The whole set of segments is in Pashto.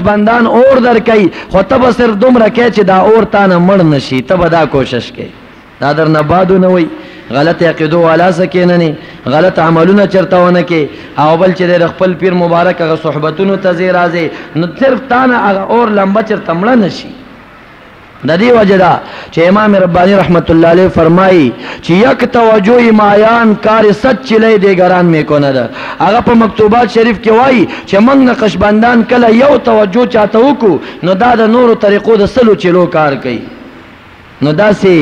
بندان اور در کوي خو ته به صرف دومره کوې چې دا اور تا نه مړ نه شي ته به دا کوشش کوې دا در نه بادو نه وي غلط عقیدو والا سکه نه نه غلط عملونه چرته ونه کې او بل چې د خپل پیر مبارک غ صحبتونو ته زی راځي نو صرف تا نه هغه اور لمبه چرته مړ نه شي د دې وجه دا چې امام ربانی رحمت الله علیه فرمایي چې یک توجه مایان کار ست چلی دی ګران می کو نه ده هغه په مکتوبات شریف کې وایي چې موږ نقشبندان کله یو توجه چاته وکړو نو دا د نورو طریقو د سلو چلو کار کوي نو داسې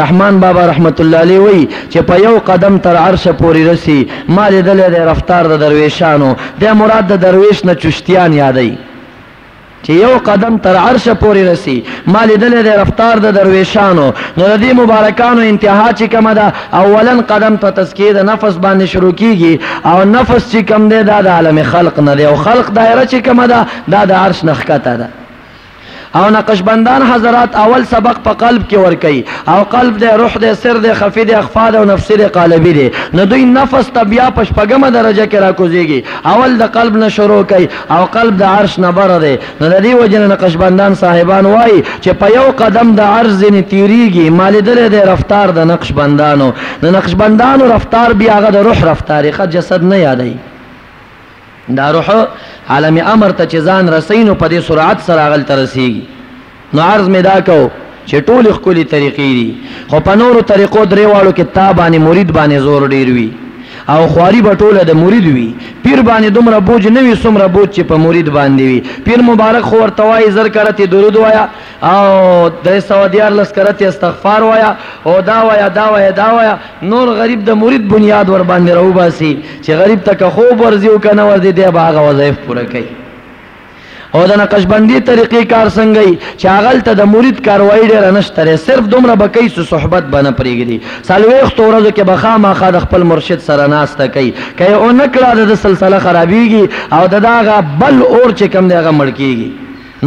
رحمان بابا رحمت الله علیه وی چې په یو قدم تر عرش پورې رسی ما لیدلې د رفتار د درویشانو د مراد د درویش نه چشتیان یادای چې یو قدم تر عرشه پورې رسي ما لیدلی دی رفتار د درویشانو نو د دې مبارکانو انتها چې کومه ده اولا قدم په تزکیه د نفس باندې شروع کیږي او نفس چې کوم دی دا د عالم خلق نه دی او خلق دایره چې کومه ده دا د عرش نه ښکته ده او نقشبندان حضرات اول سبق په قلب کې ور کوي او قلب د روح د سر د خفي د اخفاد او نفس د قالبي دي نو دوی نفس طبيعه پشپګمه درجه کې راکوزيږي اول د قلب نه شروع کوي او قلب د عرش نه بره دی نو د دې وجه نه نقشبندان صاحبان وایي چې په یو قدم د عرش ځینې تیریږي ما لیدلی دی رفتار د نقشبندانو د نقشبندانو رفتار بیا هغه د روح رفتار یې جسد نه یادوي دا روح عالم امر ته چې ځان رسوي نو په دې سرعت سره هغلته رسېږي نو عرض می دا کو چې ټول خولي طریقې دي خو په نورو طریقو درې واړو کې تا باندې مرید باندې زور ډیر وي او خواري به ټوله د مرید وي پیر باندې دومره بوج نه وي څومره بوج چې په مرید باندې وي پیر مبارک خو ورته وایي زر کرتې درود وایه او درې سوه دیارلس کرتې استغفار وایه او دا وایه دا وایه دا وایه نور غریب د مرید بنیاد ور باندې راوباسي چې غریب ته که خوب ورځي او که نه ورځي دی به هغه وظایف پوره کوي او د نقشبندي طریقې کار څنګه وي چې هغلته د مرید کاروایي ډېره نشته دی صرف دومره به کوي چې صحبت به نه پرېږدي څلوېښتو ورځو کې به خامخا د خپل مرشد سره ناسته کوي که یې ونه کړه د ده سلسله خرابېږي او د ده هغه بل اور چې کوم دی هغه مړ کېږي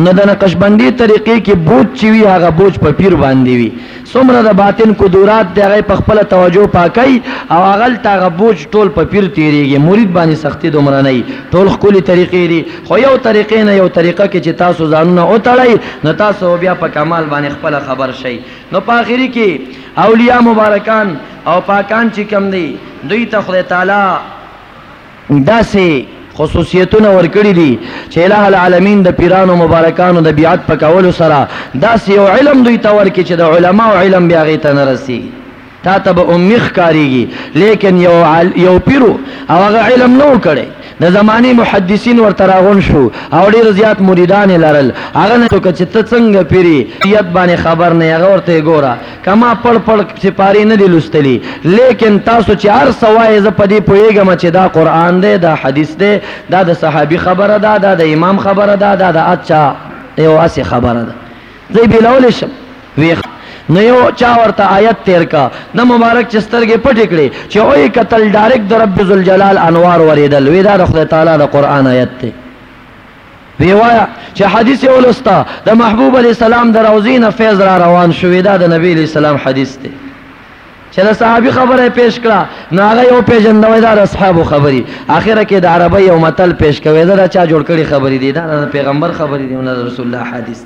نو د نقشبندي طریقې کې بوج چې وي هغه بوج په پیر باندې وي څومره د باطن قدورات دی هغه په خپله توجه پاکوي او هغلته هغه بوج ټول په پیر تیریږي مرید باندې سختي دومره نه وي ټول ښکلي طریقې دي خو یو طریقې نه یو طریقه کې چې تاسو ځانونه وتړئ نو تاسو به بیا په کمال باندې خپله خبر شئ نو په اخري کې اولیا مبارکان او پاکان چې کوم دي دوی ته خدای تعالی داسې خصوصیتونه ورکړي دي چې الٰه العالمین د پیرانو مبارکانو د بیعت په کولو سره داسې یو علم دوی ته ورکړي چې د علماو علم بیا هغې ته نه رسېږي تا ته به امي ښکارېږي لیکن یو یو پیرو او هغه علم نه و کړی د زمانې محدثین ورته راغون شو او ډېر زیات مریدان یې لرل هغه نه که چې ته څنګه پیري یت باندې خبر نه هغه ورته ګوره که ما پړ پړ سپارې نه دي لوستلي، لېکن تاسو چې هر څه وایئ، زه په دې پوهېږم چې دا قرآن دی، دا حدیث دی، دا د صحابي خبره ده، دا د امام خبره ده، دا د هر چا یوه هسې خبره ده، زه یې بېلولی شم؟ ویې خندل. نو یو چا ورته آیت تېر کړ. ده مبارک چې سترګې پټې کړې، چې ویې کتل، ډارېک د رب ذوالجلال انوار ورېدل، ویې دا د خدای تعالی د قرآن آیت دی. وی وایا چې حدیث اولستا د محبوب علی السلام د روزین فیض را روان شوې دا د نبی علی السلام حدیث دی چې د صحابي خبره پیش کړه نو هغه یو پیژندوی دا د اصحابو خبري اخره کې د عربی یو متل پیش کوي دا چا جوړ کړي خبري دي دا د پیغمبر خبري دي نه رسول الله حدیث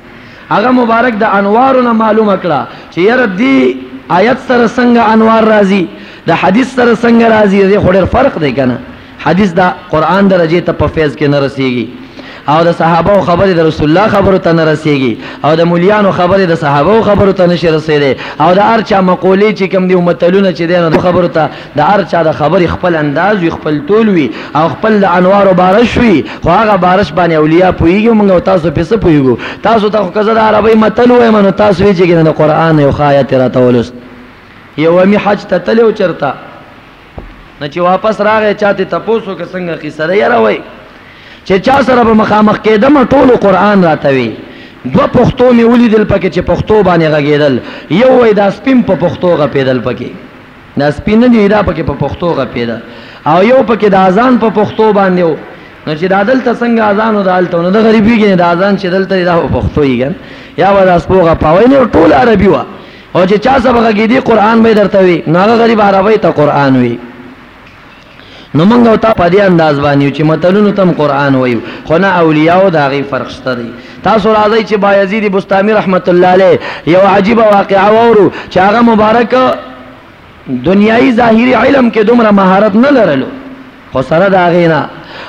هغه مبارک د انوارونه معلومه کړه چې یره دی آیت سره څنګه انوار راځي د حدیث سره څنګه راځي د خوري فرق دی کنه حدیث د قرآن درجې ته په فیض کې نه رسېږي او د صحابه او خبرې د رسول الله خبرو ته نه رسېږي او د مليانو خبرې د صحابه او خبرو ته نشي رسېدي او د هر چا مقولې چې کوم دي متلونه چې دي نو د خبرو ته د هر چا د خبرې خپل انداز وي خپل تول وي او خپل د انوارو بارش وي خو هغه بارش باندې اولیا پوهېږي موږ او تاسو پسې پوهېږو تاسو ته خو که زه د عربۍ متل وایم نو تاسو یې چې د قرآن یو ښه آیت راته ولوست یو مې حج ته تللی و چېرته نه چې واپس راغی چاته تپوسو کې څنګه قصه ده یاره وای چې چا سره به مخامخ کېدم ټولو قران راته وی دو پښتو مې ولیدل پکې چې پښتو باندې غږېدل یو وای دا سپیم په پښتو غپېدل پکې دا سپین نه دی دا پکې په پښتو غپېده او یو پکې د اذان په پښتو باندې و نو چې دا دلته څنګه اذان او دالته نو د غریبي کې دا اذان چې دلته دا په پښتو یې یا ودا سپوغه پاوې نه ټول عربي و او چې چا سبا غږیدي قران به درته وي نو هغه غریب عربی ته قران وي نو موږ او تا په دې انداز باندې چې متلونو تم قران وایو خو نه اولیاء او داغي فرق شته دی تاسو راځي چې بایزید بستامی رحمت الله علیه یو عجیب واقعا وورو چې هغه مبارک دنیایي ظاهري علم کې دومره مهارت نه لرلو خو سره د هغې نه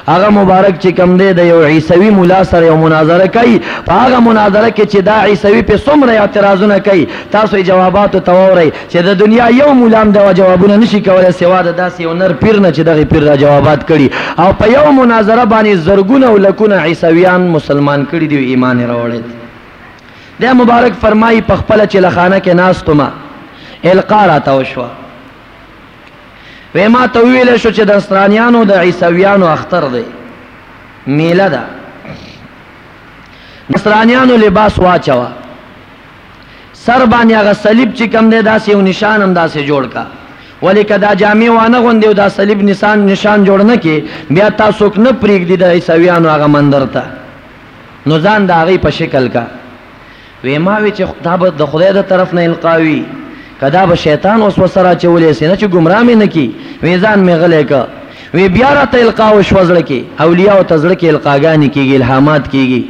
هغه مبارک چې کم دی د یو عیسوي مولا سره یو مناظره کوي په هغه مناظره کې چې دا عیسوي په څومره اعتراضونه کوي تاسو جواباتو ته واورئ چې د دنیا یو مولا هم دغه جوابونه نشي کولی سوا د داسې یو نر پیر نه چې دغه پیر دا جوابات کړي او په یو مناظره باندې زرګونه او لکونه عیسویان مسلمان کړي دي ایمان یې راوړی دی مبارک فرمائی په خپل چې لخانه کې ناستو ما القا راته وشوه وې ما ته ویل شو چې د نصرانیانو د عیسویانو اختر دی میله ده نصرانیانو لباس واچوه سر باندې هغه صلیب چې کم دی داسې یو نشان هم داسې جوړ کا ولی که دا جامع وانه غوندې او دا صلیب نشان نشان جوړ نه کې بیا تاسو نه پرېږدي د عیسویانو هغه مندر ته نو ځان د هغې په شکل کا وې ما وې چې دا به د خدای د طرف نه القاوي کدا به شیطان اوس وسره چولې سي نه چې گمراه مې نه کی وې ځان مې غلې کا وې بیا را ته القا او شوزړه کې اولیاء او تزړه کې القاګانی کیږي الهامات کیږي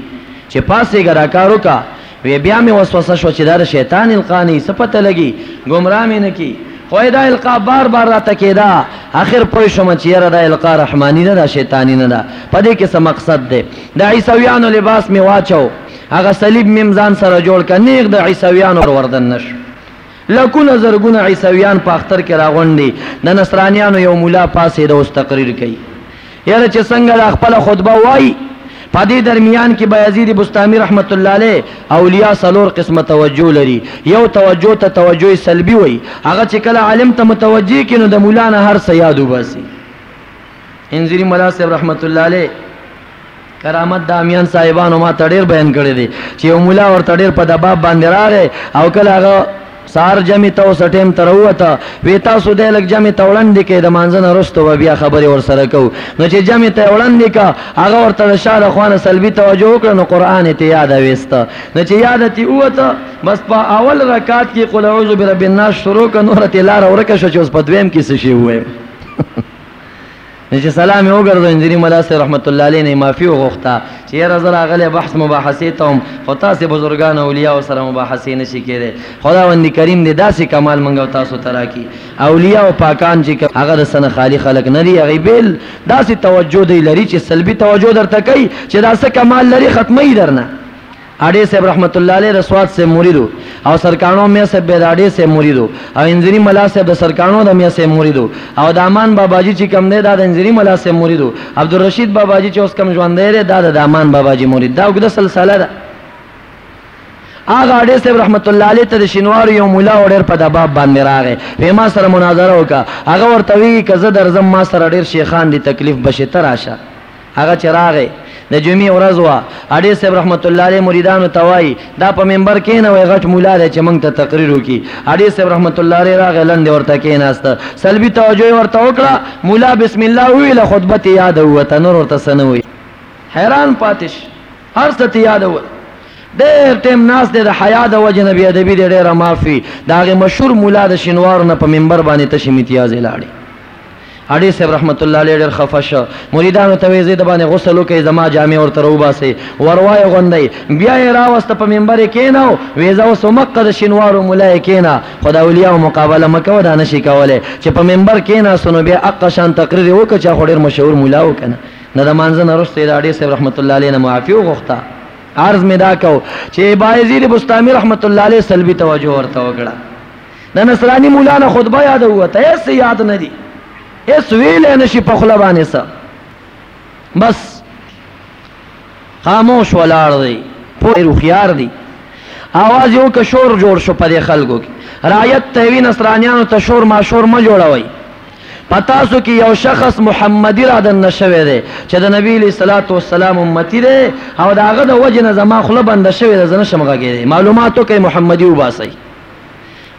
چې پاسې ګرا کارو کا وې بیا مې وسوسه شو چې دا شیطان القا نه سپته لګي گمراه مې نه کی خو دا القا بار بار را تکیدا اخر پوه شوم چې یاره دا القا رحمانی نه دا شیطانی نه دا پدې کې څه مقصد دی د عیسویانو لباس مې واچو هغه صلیب مې ځان سره جوړ کړ نیغ د عیسویانو پر وردن نشو لکونه زرګونه عیسویان په اختر کې راغونډي د نصرانیانو یو مولا پاسې د اوس تقریر کوي یاره چې څنګه د خپل خطبه وای په دې درمیان کې بیازید بستامی رحمت الله علیه اولیاء سلور قسمه توجه لري یو توجه ته توجه سلبي وي هغه چې کله عالم ته متوجه کینو د مولانا هر څه یادو باسي انځوري ملا صاحب رحمت الله علیه کرامت د امیان صاحبانو ما ته ډیر بیان کړی دی چې یو مولا ورته ډیر په دباب باندې راغی او کله هغه سار جمع ته اوس ټیم تر وته وی تاسو د لګ جمع ته وړاندې کې د مانځن وروسته و بیا خبرې ور سره کو نو چې جمع ته وړاندې کا هغه ورته د شاله خوانه سلبي توجه وکړ نو قران ته یاد وېسته نو چې یاد ته اوته بس په اول رکعت کې قل اعوذ برب الناس شروع ک نور ته لار ورکه شو چې اوس په دویم کې څه شی وای چې سلام یې وګرځو انجینی ملا سي رحمت الله علیه نه معافي وغوښته چې یاره زه راغلی بحث مباحثې ته هم خو تاسې بزرګان اولیاء سره مباحثې نه شي کېدی خداوند کریم دې داسې کمال موږ او تاسو ته راکړي اولیاء او پاکان چې هغه د سنه خالي خلک نه دي هغې بېل داسې توجه دی لري چې سلبي توجه درته کوي چې دا څه کمال لري ختموي درنه اډې صاحب رحمت الله علیه د سوات صاحب مرید و او سرکاڼو میا صاحب به د اډې صاحب مرید و او انځري ملا صاحب د سرکاڼو د میا صاحب مرید و او د امان باباجي چې کم دی دا د انځري ملا صاحب مرید و عبدالرشید باباجي چې اوس کم ژوندی دی دا د امان باباجي مرید دا اوږده سلسله ده هغه اړې صاحب رحمت الله علیه ته د شینوار یو مولا اورر په دباب باندې راغې په ما سره مناظره وکا هغه ورته وی کزه درزم ما سره ډیر شیخان دي تکلیف بشي تراشه هغه چې راغی د جمعې ورځ وه اډې صاحب رحمت الله علیه مریدانو ته وایي دا په منبر کېنوئ غټ مولا دی چې موږ ته تقریر وکړي اډې صاحب رحمت الله علیه راغی لندې ورته کېناسته سلبي توجه یې ورته وکړه مولا بسم الله وویله خطبه تې یاده ووته نور ورته څه نه وایي حیران پاتې شي هر څه تې یاده ووته ډېر ټیم ناست دی د حیا د وجې نه بې ادبي دی ډېره معافي د هغې مشهور مولا د شینوارو نه په منبر باندې تشې متیازې لاړې هډې صاحب رحمت الله علیه ډېر خفه شو، مریدانو ته ویې زوی د باندې غسل وکړئ، زما جامې ورته راوباسئ، ور وایې غوندئ، بیا یې راوسته په منبر یې کېناو، ویې ځه اوس همغه د شینوارو ملا یې کېنه، خو د اولیاو مقابله مه کوه دا نه شي کولای، چې په منبر کېناستو نو بیا هغه شان تقریر یې وکړ چې هغه خو ډېر مشهور ملا و کنه، نو د لمانځه نه وروسته یې د هډې صاحب رحمت الله علیه نه معافي وغوښته، عرض مې دا کاو چې بايزيد بسطامي رحمت الله علیه سلبي توجه ورته وکړه. د نصراني ملا نه خطبه یاده ووته هیڅ یې یاد نه دي هیڅ ویلی نه شي په خوله باندې څه بس خاموش ولاړ دی پوه هوښیار دی اواز یو که شور جوړ شو په دې خلکو کې رعیت ته وي نصرانیانو ته شور ما شور مه جوړوئ په تاسو کې یو شخص محمدي را دننه شوی دی چې د نبي علیه صلات وسلام امتي دی او د هغه د وجې نه زما خوله بنده شوې ده زه نشم غږېدی معلوماتو کې محمدي وباسئ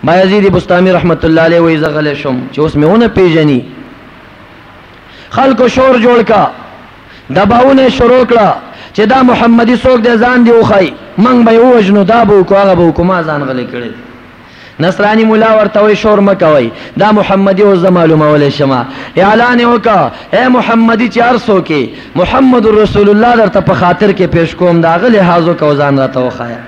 بایزید بستامی رحمت الله علیه وی زغل شم چې اوس میونه پیژني خلکو شور جوړ کا دباونه شروع کړه چې دا محمدي څوک دی ځان دی وخی منګ به وژنو دا به کو هغه به کوما ځان غلې کړي نصرانی مولا ورته وی شور مکوي دا محمدي او زما معلومه ولې شما اعلان وکا اے محمدي 400 کې محمد رسول الله درته په خاطر کې پیش کوم دا غلې حاضر کو ځان راته وخایا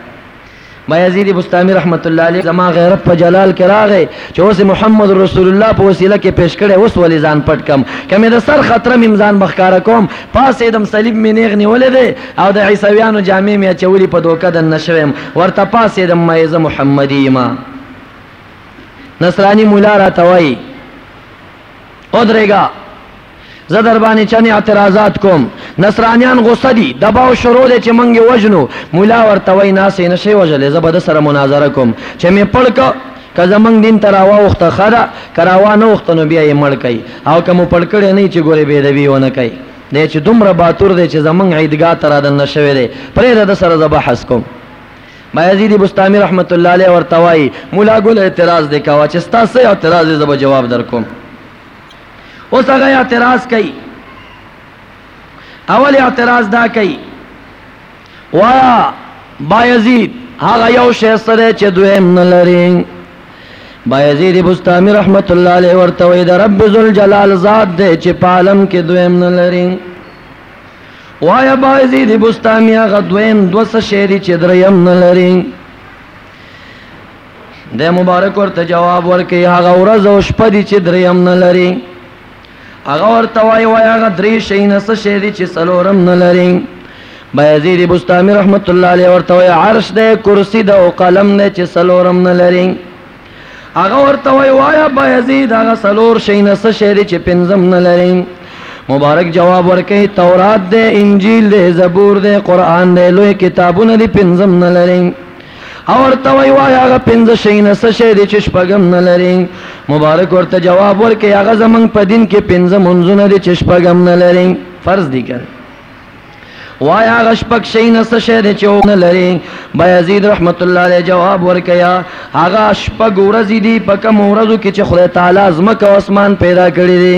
بایزید بستامی رحمت الله علیه زما غیرت په جلال کې راغی چې اوس محمد رسول الله په وسیله کې پیش کړي اوس ولې ځان پټ کم کمه د سر خطر مم ځان بخکار کوم پاسې دم صلیب مې نیغ نیولې دی او د عیسویانو جامې مې چولې په دوکه د نشوم ورته پاسې دم مې محمدی ما نصرانی مولا را توي او درېګا زه دربانې چنې اعتراضات کوم نصرانیان غوسه دي دباو شروع دی چې منګې وژنو مولا ورته وای ناسې نه شي وژلې زه به د سره مناظره کوم چې مې پړک که زمنګ دین تر واوخته خره کراوا نه وختنو بیا یې مړ کوي او کوم پړکړې نه چې ګورې بې دوی ونه کوي د چې دومره باتور دی چې زمنګ عیدګاه تر اذن نشوي دی پرې د سره زبح حس کوم بایزیدی بستامی رحمت الله علیه ورتوای مولا ګل اعتراض وکاوه چې تاسو اعتراض زب جواب درکوم اوس هغه اعتراض کوي اول اعتراض دا کوي وایا بایزید هغه یو شی سره چې دویم نه لري بایزید بستامی رحمت الله علیه ورته وی د رب ذل جلال ذات دی چې پالم کې دویم نه لري وایا بایزید بستامی هغه دویم دوسه شی دی چې دریم نه لري د مبارک ورته جواب ورکي هغه ورځ او شپه دي چې دریم نه لري هغه ورته وای وای هغه درې شي نه څه شي دي چې څلورم نه لري بيزيد بستامي رحمت الله عليه ورته وای عرش ده کرسی ده او قلم نه چې څلورم نه لري هغه ورته وای وای بيزيد هغه څلور شي نه څه شي دي چې پنځم نه لري مبارک جواب ورکي تورات ده انجیل ده زبور ده قران ده لوی کتابونه دي پنځم نه لري او ورته وای وای هغه پنځه شي نه څه شي دي چې شپږم نه لري مبارک ورته جواب ورکړي هغه زمنګ په دین کې پنځه منځونه دي چې شپږم نه لري فرض دي کړ وای هغه شپږ شي نه څه شي دي چې نه لري بيزيد رحمت الله عليه جواب ورکیا هغه شپږ ورځې دي په کوم ورځو کې چې خدای تعالی زمکه او اسمان پیدا کړی دي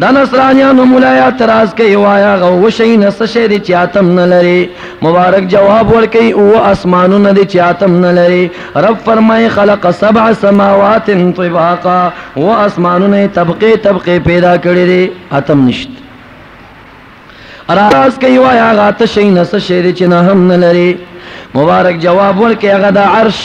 دا نصرانیانو مولایا تراز کوي وایا غو وشي نه څه شي دي چې اتم نه لري مبارک جواب ورکي او اسمانو نه دي چې اتم نه لري رب فرمای خلق سبع سماوات طباقا او اسمانو نه طبقه طبقه پیدا کړی دي اتم نشت راز کوي وایا غاته شي نه څه شي دي چې نه هم نه لري مبارک جواب ورکي هغه د عرش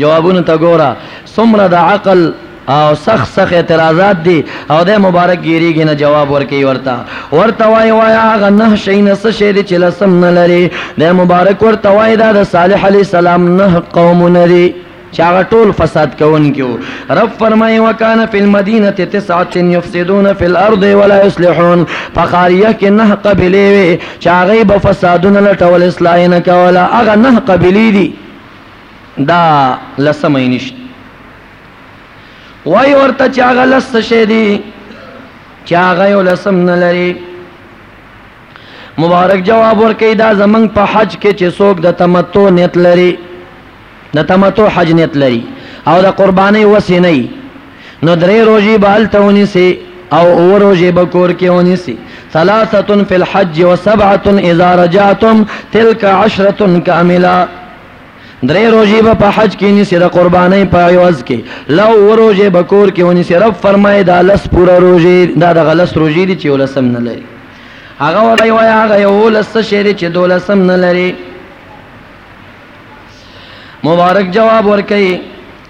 جوابونو ته ګوره څومره د عقل او سخ سخ اعتراضات دي او د مبارک ګیریږي نه جواب ورکي ورته ورته وای وای هغه نه شي نه څه شي چې لسم نه لري د مبارک ورته وای دا د صالح علی السلام نه قوم نه دي چې هغه ټول فساد کوونکي وو رب فرمایي وکانه فی المدینه تسعه یفسدون فی الارض ولا یصلحون فخاریه کې نه قبلی وي چې هغه به فسادونه لټول اصلاح نه کوله هغه نه قبلی دي دا لسمه یې نشته وای ورته چې هغه لس څه شی دی چې هغه یو لسم نه لري مبارک جواب ورکړي دا زمنګ په حج کې چې څوک د تمتع نیت لري د تمتع حج نیت لري او د قرباني وسې نه نو درې روژې به هلته ونیسي او اووه روژې به کور کې ونیسي ثلاثه فی الحج و سبعه اذا رجعتم تلک عشره کامله درې روژې به په حج کې نیسي د قربانۍ په عوض کې لا اووه روژې به کور کې ونیسي رب فرمایي دا لس پوره روژې دا دغه لس روژې دي چې ولسم نه لري هغه وایي وایي هغه یولس څه شی دی چې دولسم نه لري مبارک جواب ورکوي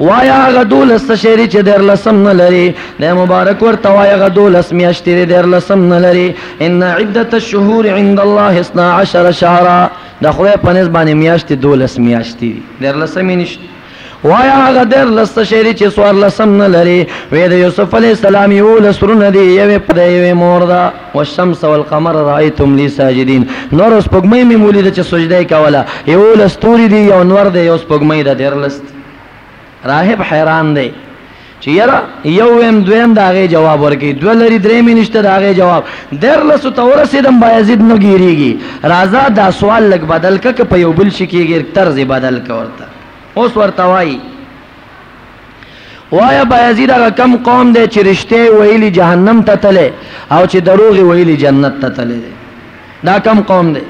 وایا هغه دولس څه شی دی چې دیارلسم نه لري دی مبارک ورته وایه هغه دولس میاشتې دی دیارلسم نه لري ان عدت الشهور عند الله اثنا عشر شهرا د خدای په نسبت باندې میاشتې دولس میاشتې دي دیارلسمې نشته وایا هغه در لست شری چې سوار لسم نه لري وې د یوسف علی السلام یو لسرونه دی یوه پدې یوه مور ده والشمس والقمر رايتم لي ساجدين نور اوس پګمې مې مولید چې سجده کوله یو لستوري دی یو نور دی یو پګمې د ډېر لست راهب حیران دی چې یاره یو ویم دویم دا غي جواب ورکي دو لري درې مې نشته دا غي جواب ډېر لست ته ورسېدم بایزید نو ګیریږي رازا دا سوال لګ بدل ک په یو بل شي کېږي طرز بدل ک ورته اوس ورته وایي وایا بایزید هغه کم قوم دی چې رشته ویلی جهنم ته تله او چې دروغ ویلی جنت ته تله دی دا کم قوم دی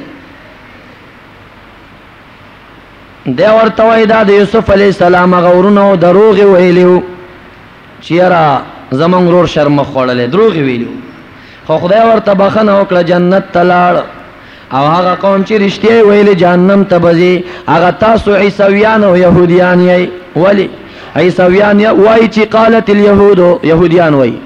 دی ورته وای دا د یوسف علی السلام غورونه او دروغ ویلیو چیرې زمون رور شرم خوړلې دروغ ویلیو خو خدای ورته بخنه وکړه جنت تلاړ او هغه قوم چې رښتیا یې ویلې جهنم ته به ځي هغه تاسو عیسویان او یهودیان یئ ولې عیسویان وایي چې قالت الیهود یهودیان وایي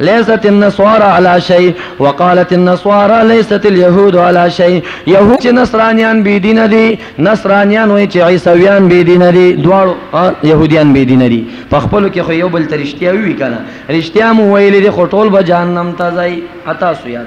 ليست النصارى على شيء وقالت النصارى ليست اليهود على شيء يهود چې نصرانيان بي دين دي نصرانيان وي چې عيسويان بي دين دي دوړ يهوديان بي دين دي په خپل کې خو یو بل ترشتیا وی کنه رشتیا مو ویلې د خټول به جهنم ته ځای اتا سو یاد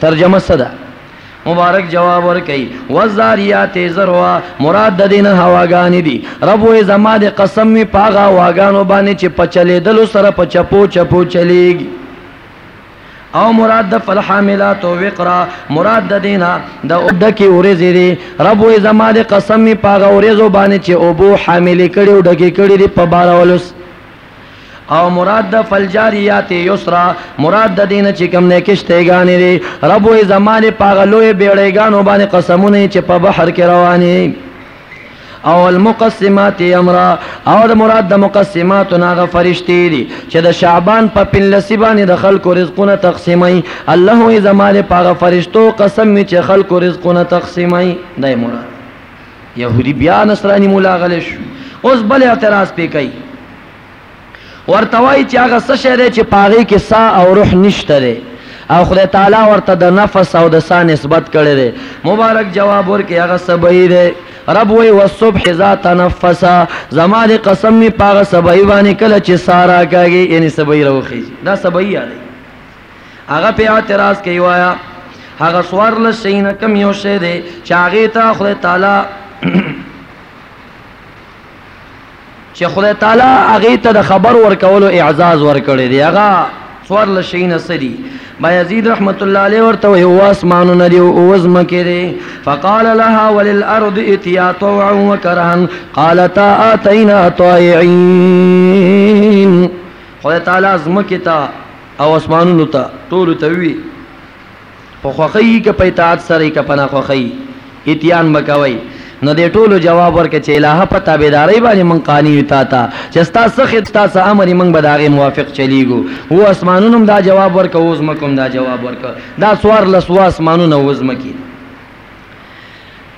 ترجمه څه ده؟ مبارک جواب ورکي وزاریات زروا مراد د دین هواګانې دي رب وې زما د قسم می پاغه واګانو باندې چې پچلې دلو سره پچپو چپو چلیږي او مراد د فلحاملات او وقرا مراد د دینا د اود کی ورزی دی رب و زما د قسم می پاغه ورزو باندې چې ابو حامل کړي او ډکی کړي دی په بارولس او مراد د فلجاریات یسرا مراد د دین چې کم نه کشته غانې دي رب وې زمانه پاغلوې بیړې غانو باندې قسمونه چې په بحر کې رواني او المقسمات امرا او د مراد د مقسمات ناغه فرشتي دي چې د شعبان په پنلسی باندې د خلکو رزقونه تقسیمای الله یې زمانه پاغه فرشتو قسم چې خلکو رزقونه تقسیمای دای مراد یهودی بیا نصرانی مولا غلی شو اوس بل اعتراض پې کوي ورته وایي چې هغه څه شی دی چې په هغې کې سا او روح نشته دی او خدای تعالی ورته د نفس او د سا نسبت کړی دی مبارک جواب ورکړي هغه سبعي دی رب وی والصبح اذا تنفس زما دې قسم می پاغه سبعي باندې کله چې سارا کاږي یعنی سبعي راوخیږي دا سبعي یاده هغه په اعتراض کوي وایا هغه سوار لسین کم یو شه دی چې هغه ته خدای تعالی چې خدای تعالی هغه ته د خبر ورکولو اعزاز ورکړي دی هغه سوار لشین سری ما یزید رحمت الله علیه ورته وی هو اسمانو ندی او وزم کړي فقال لها وللارض اتیا طوعا وکرها قالتا اتینا طائعين خدای تعالی زمکه تا او اسمانونو ته ټولو ته وي په خوښۍ یې که په اطاعت سره یې که په ناخوښۍ اتیان به کوئ نو دې ټولو جواب ورکړه چې الهه په تابعدارۍ باندې موږ قانع یو تا ته چې ستا څه خد ستا څه امر یې موږ به د هغې موافق چلیږو و اسمانونو هم دا جواب ورکړه و ځمکو هم دا جواب ورکړه دا څوارلس و اسمانونه و ځمکې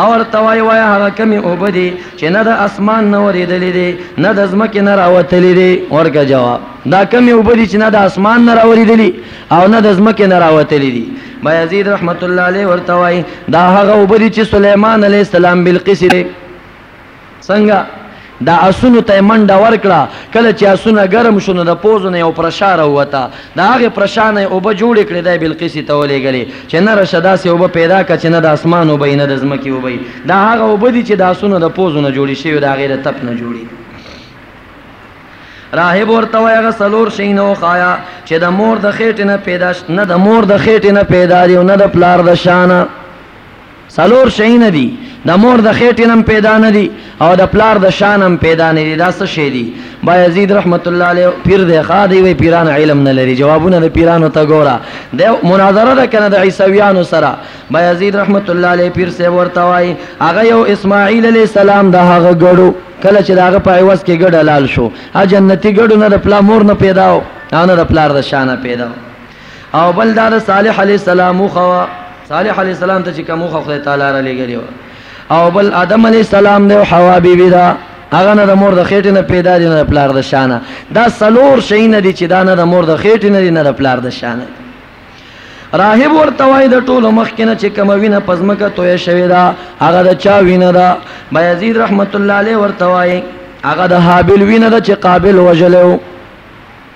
او ورته وایي وایه هغه کومې اوبه دي چې نه د اسمان نه ورېدلې دي نه د ځمکې نه راوتلې دي ورکه جواب دا کومې اوبه دي چې نه د اسمان نه راورېدلې او نه د ځمکې نه راوتلې دي بایزید رحمت الله علیه ورته وایي دا هغه اوبه دي چې سلیمان علیه السلام بلقیس دی څنګه؟ دا اسونو ته یې منډه ورکړه، کله چې اسونه ګرم شو نو د پوزو نه یې یو پرشا راووته، د هغې پرشا نه یې اوبه جوړې کړې، دا یې بلقیسې ته ولېږلې چې نره شه داسې اوبه پیدا کړه چې نه د اسمان اوبه وي نه د ځمکې اوبه وي، دا هغه اوبه دي چې د اسونو د پوزو نه جوړې شوي او د هغې د تپ نه جوړې دي. راهب ورته وایي، هغه څلور شیونه وښایه چې د مور د خېټې نه پیدا شوي. نه د مور د خېټې نه پیدا دي او نه د پلار د شا نه. څلور شيونه دي، د مور د خېټې نه هم پيدا نه دي او د پلار د شا نه هم پيدا نه دي، دا څه شی دي؟ بايزيد رحمت الله عليه پير دی ښه، دی وايي پيران علم نه لري، جوابونه د پيرانو ته ګوره، دی مناظره ده که نه د عيسويانو سره، بايزيد رحمت الله عليه پير صاحب ورته وايي، هغه يو اسماعيل عليه السلام د هغه ګډو، کله چې د هغه په عوض کې ګډ حلال شو، هغه جنتي ګډو نه د پلار مور نه پيدا و او نه د پلار د شا نه پيدا و. او بل دا د صالح علی السلام خو صالح علی السلام ته چې کوم خو خدای تعالی را لګیو او بل ادم علی السلام دی حوا بی بی دا هغه نه د مور د خېټې نه پیدا دي نه د پلار د شانه دا سلور شي نه دي چې دا نه د مور د خېټې نه دي نه د پلار د شانه راهب ورته وای د ټولو مخکنه چې کوم وینه پزمکه توې شوی دا هغه د چا وینه دا بیزید رحمت الله علیه ورته وای هغه د حابل وینه دا چې قابل وجلو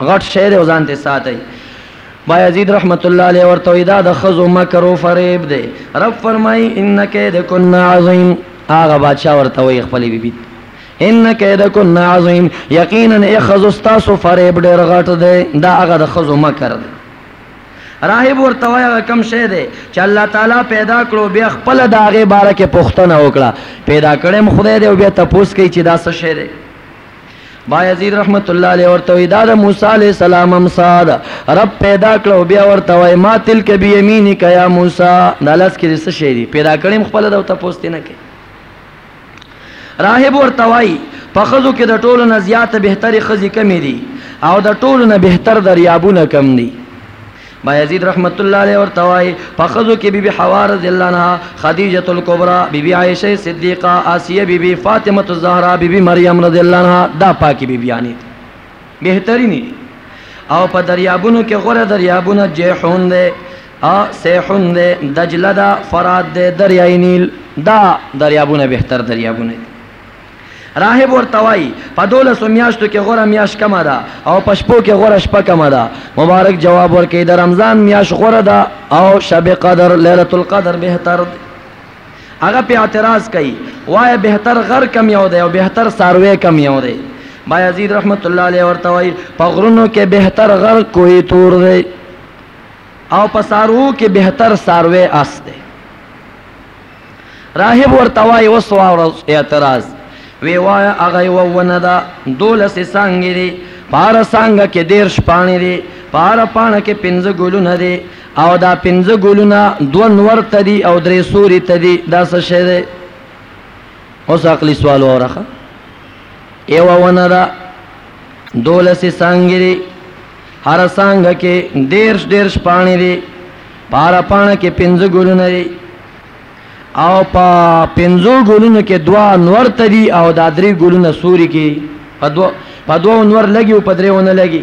غټ شی دی او ځان ترې ساتئ. بایزید رحمت الله علیه ورته وایي، دا د ښځو مکر و فریب دی. رب فرمایي، ان کیدکن عظیم. هغه بادشاه ورته وایي خپلې بي بي ته، ان کیدکن عظیم، یقینا ای ښځو ستاسو فریب ډېر غټ دی، دا هغه د ښځو مکر دی. راهب ورته وایي، هغه کوم شی دی چې الله تعالی پیدا کړ او بیا خپله د هغې باره کې پوښتنه وکړه، پیدا کړی هم خدای دی او بیا تپوس کوي چې دا څه شی دی؟ بایزید رحمت الله علیه ورته وی دا د موسی علیه السلام امساد رب پیدا کړو بیا ورته وای ما تلک بیمینک یا موسی دا لاس کې څه شی دی پیدا کړم خپل د ته پوسټ نه کې راهب ورته وای په خزو کې د ټولو نه زیات بهتري خزي کمی دي او د ټولو نه بهتر دریابونه کم دي بایزید رحمت الله علیه ورته وای په خزو کې بیبي حوا رضی الله عنها خدیجه الکبرى بیبي عائشه صدیقه آسیه بیبي فاطمه الزهرا بیبي مریم رضی الله عنها دا پاکي بیبيانی بهترینی او په دریابونو کې غره دریابونه جیحون دی ا سیحون دی دجله دا فرات دی دریای نیل دا دریابونه بهتر دریابونه دی راهب ورته وايي، په دولسو مياشتو کې غوره مياشت کومه ده او په شپو کې غوره شپه کومه ده؟ مبارک جواب ورکوي، د رمضان مياشت غوره ده او شب قدر، ليلة القدر، بهتر دی. هغه پرې اعتراض کوي، وايه بهتر غر کوم يو دی او بهتر څاروی کوم يو دی؟ بايزيد رحمت الله عليه ورته وايي، په غرونو کې بهتر غر کوه طور دی او په څاروو کې بهتر څاروی اس دی. راهب ورته وایي اوس واوره اعتراض وی وایه هغه یوه ونه ده دولسې څانګې دي په هره څانګه کې دېرش پاڼې دي په هره پاڼه کې پنځه ګلونه دي او دا پنځه ګلونه دوه نور ته دي او درې سوري ته دي دا څه شی دی اوس عقلي سوال وورخه یوه ونه ده دولسې څانګې دي هره څانګه کې دېرش دېرش پاڼې دي پارا پانا کې پنځه ګلونه دي او په پنځو ګلونو کې دوا نور تدي او دا درې ګلونه سوري کې په دوا په دوا نور لګي او په درې ونه لګي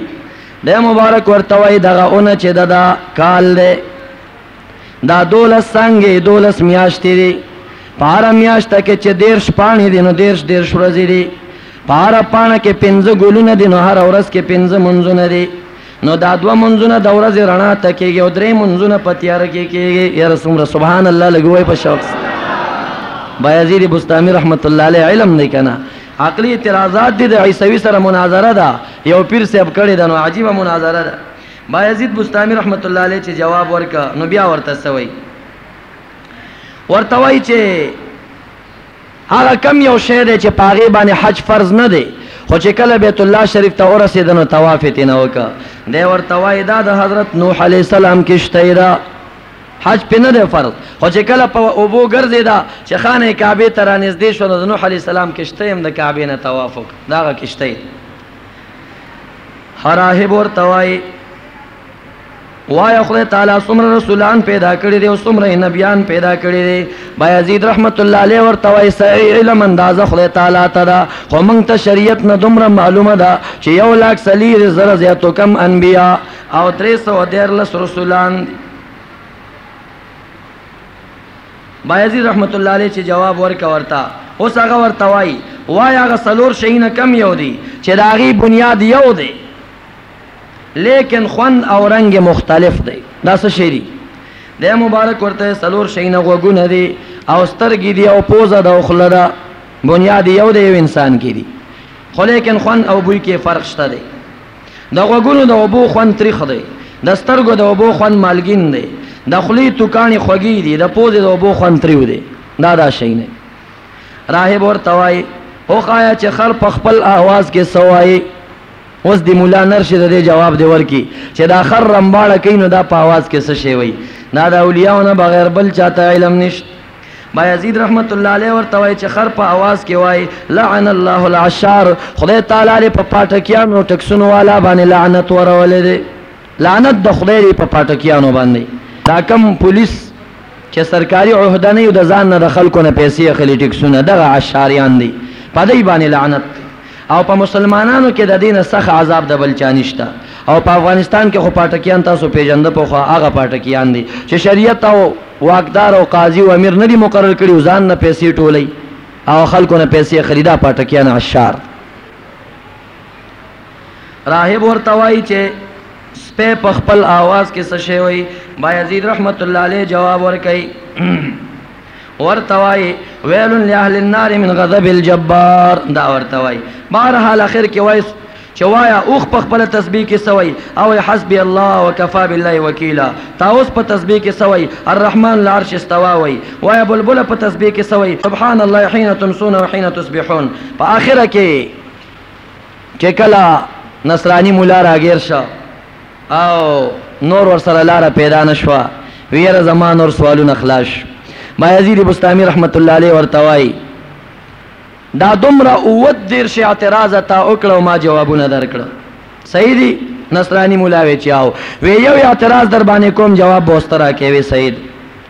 د مبارک ورته وای دغه اون چې دا, دا کال دی دا دولس څنګه دولس میاشتې دي پارا میاشت کې چې دیر شپانې دي نو دیر دیر شورځي دي پارا پانا کې پنځه ګلونه دي نو هر ورځ کې پنځه منځونه دي نو دا دوه منځونه د ورځې رڼا ته کېږي او درې منځونه په تیاره کې کېږي یاره څومره سبحان الله لږ ووایي په شوق بایزید بستامي رحمت الله علیه علم دی که نه عقلي اعتراضات دي د عیسوي سره مناظره ده یو پیر صاحب کړې ده نو عجیبه مناظره ده بایزید بستامي رحمت الله علیه چې جواب ورکړه نو بیا ورته سوی ورته وایي چې هغه کوم یو شی دی چې په هغې باندې حج فرض نه دی، خو چې کله بیت الله شریف ته ورسېده نو طواف یې ترېنه وکړ، دی ورته وایي دا د حضرت نوح علیه السلام کښتۍ ده، حج پرې نه دی فرض، خو چې کله په اوبو ګرځېده چې خانه کعبې ته رانږدې شو نو د نوح علیه السلام کښتۍ هم د کعبې نه طواف وکړ، دا هغه کښتۍ ده. راهب ورته وایي. وایا خدای تعالی څومره رسولان پیدا کړی دی او څومره نبیان پیدا کړی دی بایزید رحمت الله علیه ورته وای صحیح علم اندازه خدای تعالی ته دا خو موږ ته شریعت نه دومره معلومه ده چې یو لاک سلیر زره زیاتو کم انبیا او 313 رسولان دی بایزید رحمت الله علیه چې جواب ورک ورتا اوس هغه ورته وای وای هغه سلور شي نه کم یو دی چې دا غي بنیاد یو دی لیکن خوند او رنګ یې مختلف دی. دا څه شی دي؟ دی مبارک ورته څلور شیونه، غوږونه دي او سترګې دي او پوزه ده او خوله ده. بنیاد یې یو دی، یو انسان کې دي، خو لیکن خوند او بوی کې فرق شته دی. د غوږونو د اوبو خوند تریخ دی، د سترګو د اوبو خوند مالګین دی، د خولې توکاڼې خوږې دي، د پوزې د اوبو خوند تریو دی. دا دا شیونه دي. راهب ورته وایي، وښایه چې خر په خپل اواز کې څه وایي؟ اوس دی مولا نرشی ته دی جواب دی ورکی چې دا خر رمباړه کوي نو دا په आवाज کې څه شی وای دا د اولیاء نه بغیر بل چاته علم نشته بایزید رحمت الله علیه ورته وای چې خر په आवाज کې وای لعن الله العشار خدای تعالی له په پټکیانو ټکسونو والا باندې لعنت ورولې دي لعنت د خدای په پټکیانو باندې دا کم پولیس چه سرکاری عهده نه یو د ځان نه د خلکو نه پیسې اخلي ټیکسونه دغه عشاریان دی په دای باندې لعنت دی او په مسلمانانو کې د دینه سخ عذاب د بل چانشتا او په افغانستان کې خو پاټکیان تاسو پیژند په خو هغه پاټکیان دي چې شریعت او واقدار او قاضي او امیر نه دي مقرر کړي ځان نه پیسې ټولي او خلکو نه پیسې خریدا پاټکیان عشار راهب ورته وایي چې سپی په خپل آواز کې څه شی وایي بایزید رحمت الله علیه جواب ورکړي ورته وایي ویل لاهل النار من غضب الجبار دا ورته وایي بهر حال اخر کې وایي چې وایا اوخ په خپل تسبیح کې سوی او حسبی الله وکفا بالله وکیلا تاوس په تسبیح کې سوی الرحمن العرش استوا وی وایا بلبل په تسبیح کې سوی سبحان الله حين تمسون وحين تصبحون په اخره کې چې کله نصرانی مولا راګیر شو او نور ور سره لار پیدا نشوه ویره زمان اور سوالونه خلاص بایزید بستامی رحمت الله علیه ورته وای دا دومره اوت دیر شي اعتراض تا وکړو ما جوابونه درکړه صحیح دی نصرانی مولا وی چاو وی یو اعتراض در باندې کوم جواب بوسترا کوي سید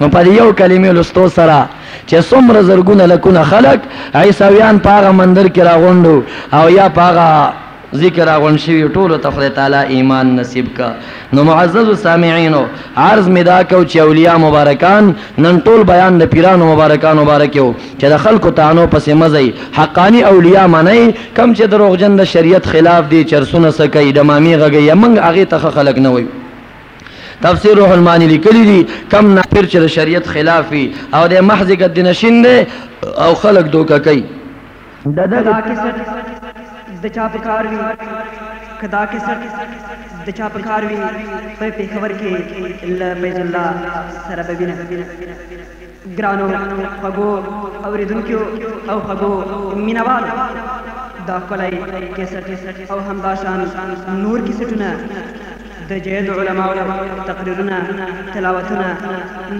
نو په یو کلمې لستو سره چې څومره زرګونه لکونه خلق عیسویان په هغه مندر کې راغونډو او یا په هغه ذکر اغون شوی ټولو ته خدای تعالی ایمان نصیب کا نو معزز سامعینو عرض مدا کو چې اولیاء مبارکان نن ټول بیان د پیرانو مبارکان مبارکیو چې د خلکو تانو پسې مزي حقانی اولیاء منی کم چې دروغجن د شریعت خلاف دی چرسونه سکی د مامی غږی یمنګ اغه ته خلک نه وي تفسیر روح المانی لیکلی دی کم نافر چې شریعت خلاف وي او د محض قد نشین دی او خلق دوکه کوي دا دا د چا په کار وي کدا کې سر د چا په کار وي په پیښور کې ل بیت الله سره ببینه ګرانو خوږو اوریدونکو او خوږو مینوالو دا ښکلی کیسټ او همداشان نور کیسټونه د جید علماو تقریرونه تلاوتونه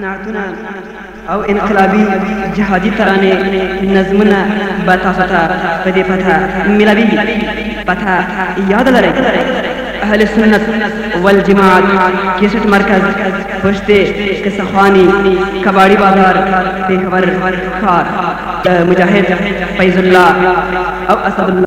نعتونه او انقلابي جهادي ترانې نظمونه به تاسو ته په دې پته ملاویږي پته یاد لرئ اهل سنت والجماعت کیسټ مرکز پښتې قصه خواني کباړي بازار پیښور ښار مجاهد فیض الله او اسد الله